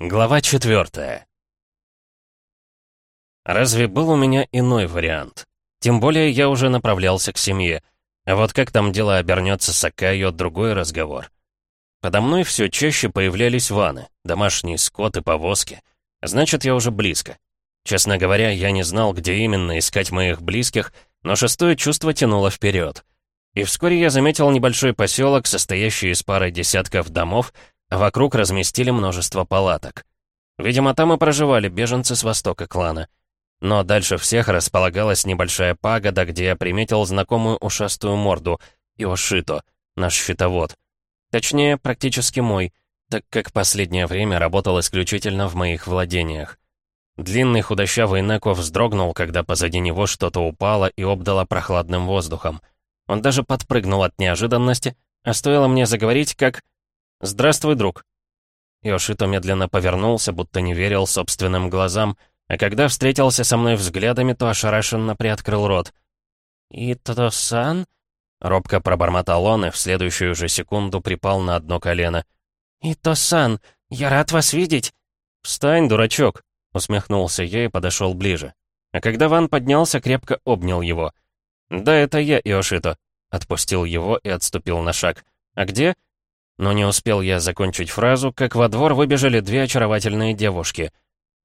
Глава четвертая. Разве был у меня иной вариант? Тем более я уже направлялся к семье. А вот как там дело обернется с Акайо, другой разговор. Подо мной все чаще появлялись ваны, домашний скот и повозки. Значит, я уже близко. Честно говоря, я не знал, где именно искать моих близких, но шестое чувство тянуло вперед. И вскоре я заметил небольшой поселок, состоящий из пары десятков домов, Вокруг разместили множество палаток. Видимо, там и проживали беженцы с востока клана. Но дальше всех располагалась небольшая пагода, где я приметил знакомую ушастую морду Иошито, наш щитовод. Точнее, практически мой, так как последнее время работал исключительно в моих владениях. Длинный худощавый Неко вздрогнул, когда позади него что-то упало и обдало прохладным воздухом. Он даже подпрыгнул от неожиданности, а стоило мне заговорить, как «Здравствуй, друг». Йошито медленно повернулся, будто не верил собственным глазам, а когда встретился со мной взглядами, то ошарашенно приоткрыл рот. «Ито-сан?» — робко пробормотал он и в следующую же секунду припал на одно колено. «Ито-сан, я рад вас видеть!» «Встань, дурачок!» — усмехнулся я и подошел ближе. А когда Ван поднялся, крепко обнял его. «Да, это я, Иошито», — отпустил его и отступил на шаг. «А где?» Но не успел я закончить фразу, как во двор выбежали две очаровательные девушки.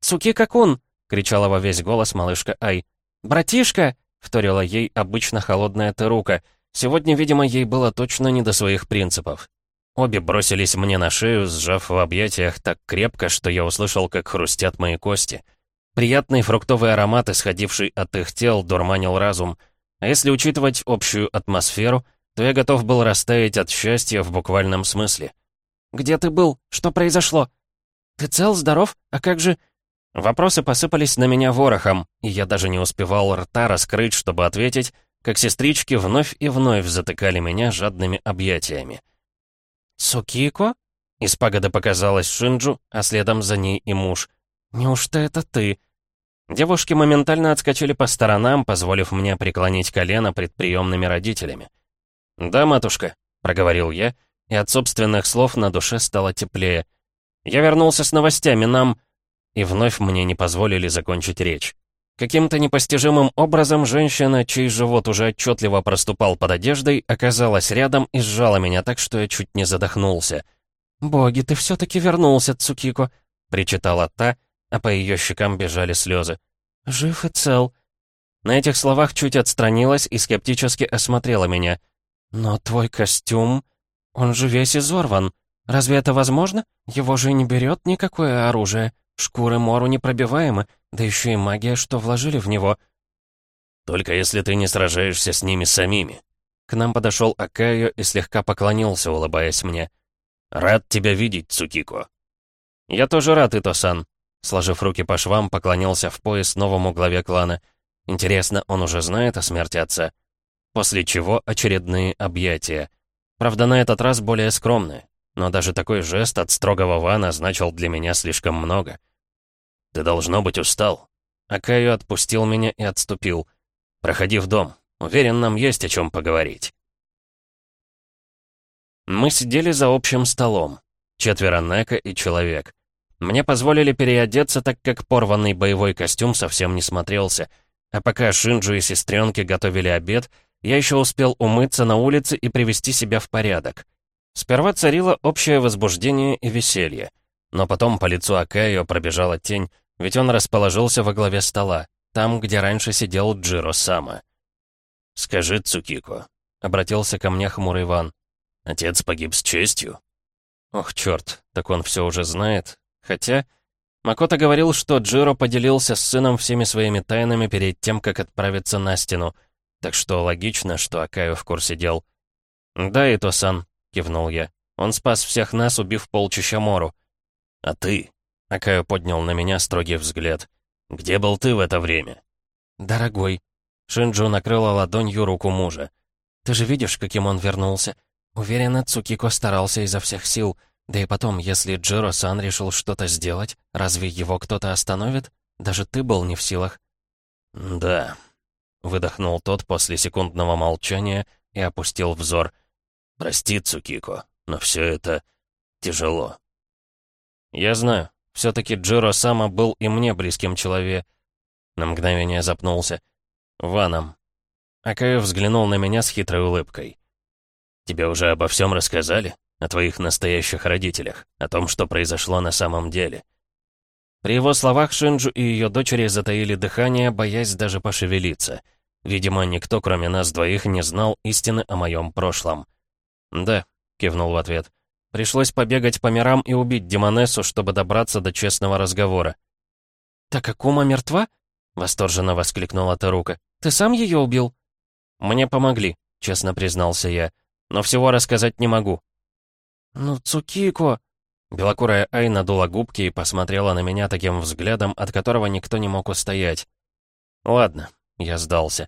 «Цуки-какун!» — кричала во весь голос малышка Ай. «Братишка!» — вторила ей обычно холодная Терука. Сегодня, видимо, ей было точно не до своих принципов. Обе бросились мне на шею, сжав в объятиях так крепко, что я услышал, как хрустят мои кости. Приятный фруктовый аромат, исходивший от их тел, дурманил разум. А если учитывать общую атмосферу, то я готов был растаять от счастья в буквальном смысле. «Где ты был? Что произошло?» «Ты цел, здоров? А как же...» Вопросы посыпались на меня ворохом, и я даже не успевал рта раскрыть, чтобы ответить, как сестрички вновь и вновь затыкали меня жадными объятиями. «Цукико?» Из пагоды показалась Шинджу, а следом за ней и муж. «Неужто это ты?» Девушки моментально отскочили по сторонам, позволив мне преклонить колено пред приемными родителями. «Да, матушка», — проговорил я, и от собственных слов на душе стало теплее. «Я вернулся с новостями, нам...» И вновь мне не позволили закончить речь. Каким-то непостижимым образом женщина, чей живот уже отчетливо проступал под одеждой, оказалась рядом и сжала меня так, что я чуть не задохнулся. «Боги, ты все-таки вернулся, Цукико!» — причитала та, а по ее щекам бежали слезы. «Жив и цел». На этих словах чуть отстранилась и скептически осмотрела меня — «Но твой костюм, он же весь изорван. Разве это возможно? Его же не берет никакое оружие. Шкуры Мору непробиваемы, да еще и магия, что вложили в него». «Только если ты не сражаешься с ними самими». К нам подошел Акаю и слегка поклонился, улыбаясь мне. «Рад тебя видеть, Цукико». «Я тоже рад, Ито-сан». Сложив руки по швам, поклонился в пояс новому главе клана. Интересно, он уже знает о смерти отца? После чего очередные объятия. Правда, на этот раз более скромные. Но даже такой жест от строгого Вана значил для меня слишком много. «Ты, должно быть, устал». Акаю отпустил меня и отступил. «Проходи в дом. Уверен, нам есть о чем поговорить». Мы сидели за общим столом. Четверо Нека и человек. Мне позволили переодеться, так как порванный боевой костюм совсем не смотрелся. А пока Шинджу и сестренки готовили обед, я еще успел умыться на улице и привести себя в порядок. Сперва царило общее возбуждение и веселье. Но потом по лицу Акаио пробежала тень, ведь он расположился во главе стола, там, где раньше сидел Джиро Сама. «Скажи, Цукико», — обратился ко мне хмурый Иван. «Отец погиб с честью?» Ох, черт, так он все уже знает. Хотя... Макото говорил, что Джиро поделился с сыном всеми своими тайнами перед тем, как отправиться на стену — так что логично, что Акаю в курсе дел. «Да, Ито-сан», — кивнул я. «Он спас всех нас, убив полчища Мору». «А ты?» — Акаю поднял на меня строгий взгляд. «Где был ты в это время?» «Дорогой». Шинджу накрыла ладонью руку мужа. «Ты же видишь, каким он вернулся. Уверена, Цукико старался изо всех сил. Да и потом, если Джиро-сан решил что-то сделать, разве его кто-то остановит? Даже ты был не в силах». «Да», Выдохнул тот после секундного молчания и опустил взор. «Прости, Цукико, но все это тяжело». «Я знаю», Все-таки Джиро Сама был и мне близким человек. На мгновение запнулся. Ваном. Акаю взглянул на меня с хитрой улыбкой. «Тебе уже обо всем рассказали? О твоих настоящих родителях? О том, что произошло на самом деле?» При его словах Шинджу и ее дочери затаили дыхание, боясь даже пошевелиться. Видимо, никто, кроме нас двоих, не знал истины о моем прошлом. «Да», — кивнул в ответ. «Пришлось побегать по мирам и убить Демонессу, чтобы добраться до честного разговора». «Так Акума мертва?» — восторженно воскликнула Тарука. «Ты сам ее убил?» «Мне помогли», — честно признался я. «Но всего рассказать не могу». «Ну, Цукико...» Белокурая Ай надула губки и посмотрела на меня таким взглядом, от которого никто не мог устоять. «Ладно», — я сдался.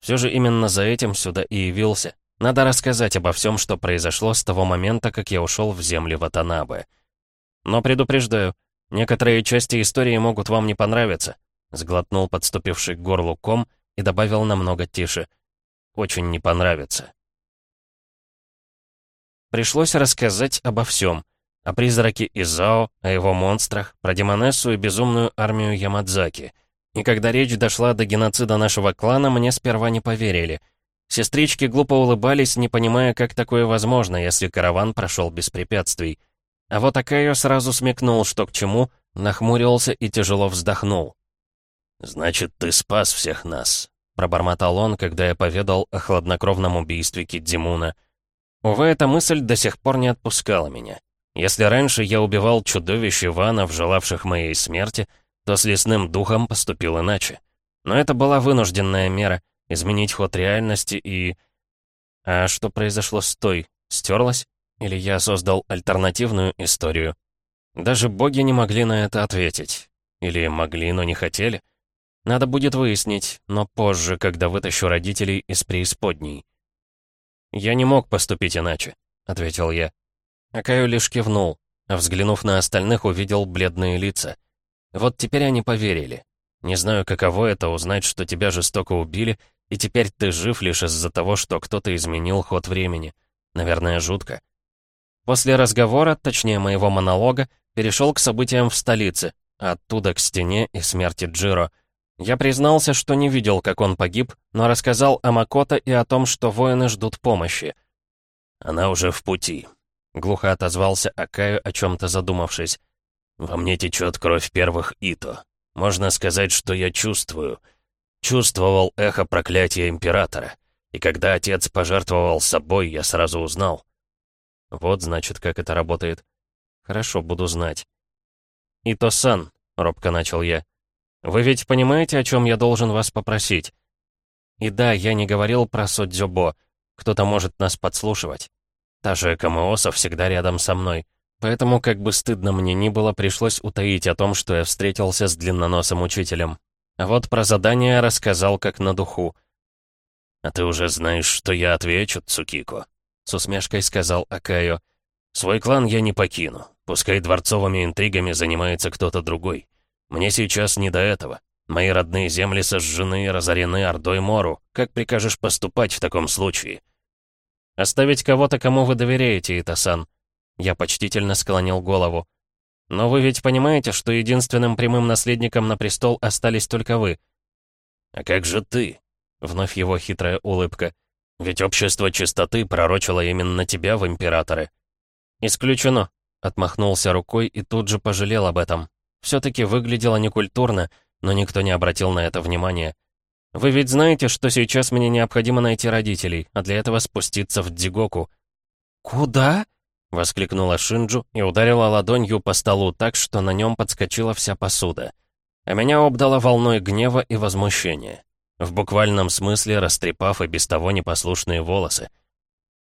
«Все же именно за этим сюда и явился. Надо рассказать обо всем, что произошло с того момента, как я ушел в земли Ватанабе. Но предупреждаю, некоторые части истории могут вам не понравиться», — сглотнул подступивший к горлу ком и добавил намного тише. «Очень не понравится». Пришлось рассказать обо всем — о призраке Изао, о его монстрах, про Демонессу и безумную армию Ямадзаки. И когда речь дошла до геноцида нашего клана, мне сперва не поверили. Сестрички глупо улыбались, не понимая, как такое возможно, если караван прошел без препятствий. А вот Акайо сразу смекнул, что к чему, нахмурился и тяжело вздохнул. «Значит, ты спас всех нас», — пробормотал он, когда я поведал о хладнокровном убийстве Кидзимуна. Увы, эта мысль до сих пор не отпускала меня. Если раньше я убивал чудовищ Иванов, желавших моей смерти, то с лесным духом поступил иначе. Но это была вынужденная мера — изменить ход реальности и... А что произошло с той? Стерлась? Или я создал альтернативную историю? Даже боги не могли на это ответить. Или могли, но не хотели? Надо будет выяснить, но позже, когда вытащу родителей из преисподней. «Я не мог поступить иначе», — ответил я. Акаю лишь кивнул, а взглянув на остальных, увидел бледные лица. Вот теперь они поверили. Не знаю, каково это узнать, что тебя жестоко убили, и теперь ты жив лишь из-за того, что кто-то изменил ход времени. Наверное, жутко. После разговора, точнее моего монолога, перешел к событиям в столице, оттуда к стене и смерти Джиро. Я признался, что не видел, как он погиб, но рассказал о Макото и о том, что воины ждут помощи. «Она уже в пути», Глухо отозвался Акаю, о чем-то задумавшись. «Во мне течет кровь первых Ито. Можно сказать, что я чувствую. Чувствовал эхо проклятия Императора. И когда отец пожертвовал собой, я сразу узнал. Вот, значит, как это работает. Хорошо, буду знать. «Ито-сан», — робко начал я, — «вы ведь понимаете, о чем я должен вас попросить?» «И да, я не говорил про Содзюбо. Кто-то может нас подслушивать. Та же Камооса всегда рядом со мной. Поэтому, как бы стыдно мне ни было, пришлось утаить о том, что я встретился с длинноносым учителем. А вот про задание рассказал как на духу. «А ты уже знаешь, что я отвечу, Цукико», — с усмешкой сказал Акаю. «Свой клан я не покину. Пускай дворцовыми интригами занимается кто-то другой. Мне сейчас не до этого. Мои родные земли сожжены и разорены Ордой Мору. Как прикажешь поступать в таком случае?» Оставить кого-то, кому вы доверяете, Итасан. Я почтительно склонил голову. Но вы ведь понимаете, что единственным прямым наследником на престол остались только вы. А как же ты? Вновь его хитрая улыбка. Ведь общество чистоты пророчило именно тебя в императоры. Исключено. Отмахнулся рукой и тут же пожалел об этом. Все-таки выглядело некультурно, но никто не обратил на это внимания. Вы ведь знаете, что сейчас мне необходимо найти родителей, а для этого спуститься в Дзигоку». «Куда?» — воскликнула Шинджу и ударила ладонью по столу так, что на нем подскочила вся посуда. А меня обдало волной гнева и возмущения. В буквальном смысле растрепав и без того непослушные волосы.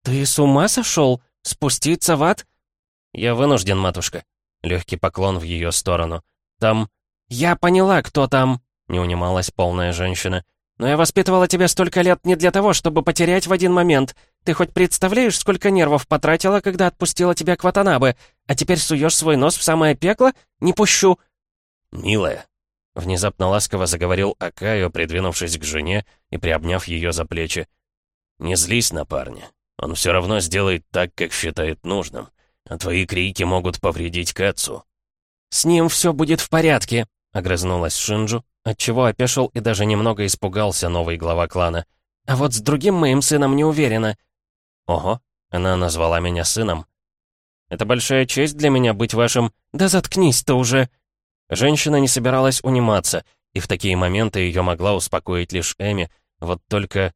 «Ты с ума сошел? Спуститься в ад?» «Я вынужден, матушка». Легкий поклон в ее сторону. «Там...» «Я поняла, кто там!» не унималась полная женщина. «Но я воспитывала тебя столько лет не для того, чтобы потерять в один момент. Ты хоть представляешь, сколько нервов потратила, когда отпустила тебя к Ватанабе, а теперь суешь свой нос в самое пекло? Не пущу!» «Милая!» — внезапно ласково заговорил Акаю, придвинувшись к жене и приобняв ее за плечи. «Не злись на парня. Он все равно сделает так, как считает нужным. А твои крики могут повредить Кэтсу. «С ним все будет в порядке», — огрызнулась Шинджу, отчего опешил и даже немного испугался новый глава клана. «А вот с другим моим сыном не уверена». «Ого, она назвала меня сыном». «Это большая честь для меня быть вашим...» «Да заткнись ты уже!» Женщина не собиралась униматься, и в такие моменты ее могла успокоить лишь Эми, вот только...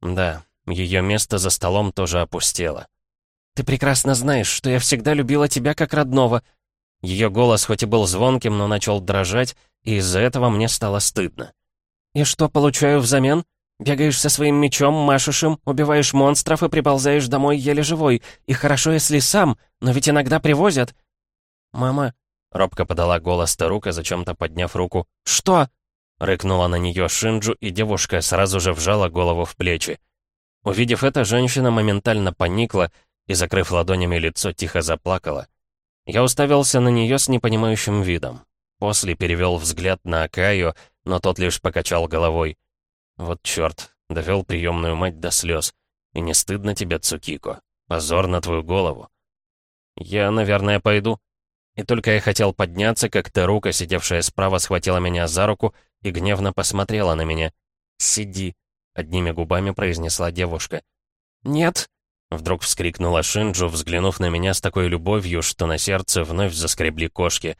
Да, ее место за столом тоже опустело. «Ты прекрасно знаешь, что я всегда любила тебя как родного». Ее голос хоть и был звонким, но начал дрожать, и из-за этого мне стало стыдно. «И что получаю взамен? Бегаешь со своим мечом, машешь им, убиваешь монстров и приползаешь домой еле живой. И хорошо, если сам, но ведь иногда привозят». «Мама...» — робко подала голос старука, зачем-то подняв руку. «Что?» — рыкнула на нее Шинджу, и девушка сразу же вжала голову в плечи. Увидев это, женщина моментально поникла и, закрыв ладонями лицо, тихо заплакала. Я уставился на нее с непонимающим видом. После перевел взгляд на Акаю, но тот лишь покачал головой. «Вот черт, довел приемную мать до слез. И не стыдно тебе, Цукико? Позор на твою голову». «Я, наверное, пойду». И только я хотел подняться, как Терука, сидевшая справа, схватила меня за руку и гневно посмотрела на меня. «Сиди», — одними губами произнесла девушка. «Нет», Вдруг вскрикнула Шинджу, взглянув на меня с такой любовью, что на сердце вновь заскребли кошки.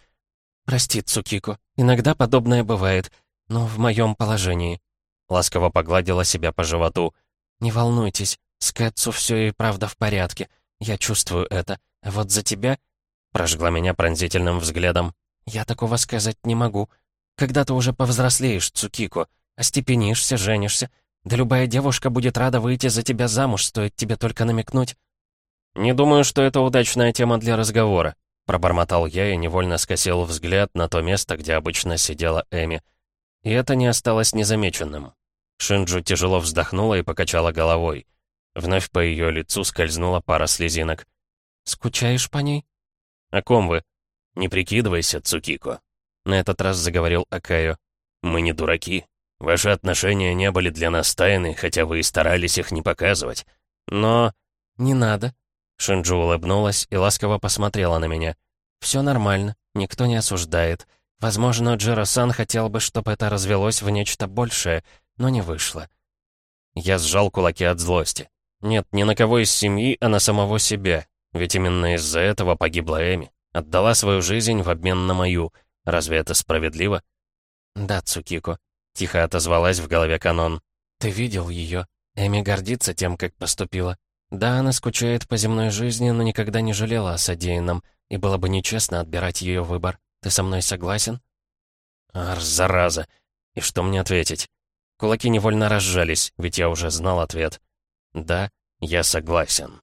«Прости, Цукико, иногда подобное бывает, но в моем положении». Ласково погладила себя по животу. «Не волнуйтесь, с Кэтсу все и правда в порядке. Я чувствую это. А вот за тебя...» Прожгла меня пронзительным взглядом. «Я такого сказать не могу. Когда ты уже повзрослеешь, Цукико, остепенишься, женишься, да любая девушка будет рада выйти за тебя замуж, стоит тебе только намекнуть». «Не думаю, что это удачная тема для разговора», — пробормотал я и невольно скосил взгляд на то место, где обычно сидела Эми. И это не осталось незамеченным. Шинджу тяжело вздохнула и покачала головой. Вновь по ее лицу скользнула пара слезинок. «Скучаешь по ней?» «О ком вы?» «Не прикидывайся, Цукико», — на этот раз заговорил Акаю. «Мы не дураки. Ваши отношения не были для нас тайны, хотя вы и старались их не показывать. Но... Не надо. Шинджу улыбнулась и ласково посмотрела на меня. Все нормально, никто не осуждает. Возможно, Джиро-сан хотел бы, чтобы это развелось в нечто большее, но не вышло. Я сжал кулаки от злости. Нет, ни на кого из семьи, а на самого себя. Ведь именно из-за этого погибла Эми. Отдала свою жизнь в обмен на мою. Разве это справедливо? Да, Цукико. Тихо отозвалась в голове канон. «Ты видел ее? Эми гордится тем, как поступила. Да, она скучает по земной жизни, но никогда не жалела о содеянном, и было бы нечестно отбирать ее выбор. Ты со мной согласен?» «Ар, зараза! И что мне ответить?» Кулаки невольно разжались, ведь я уже знал ответ. «Да, я согласен».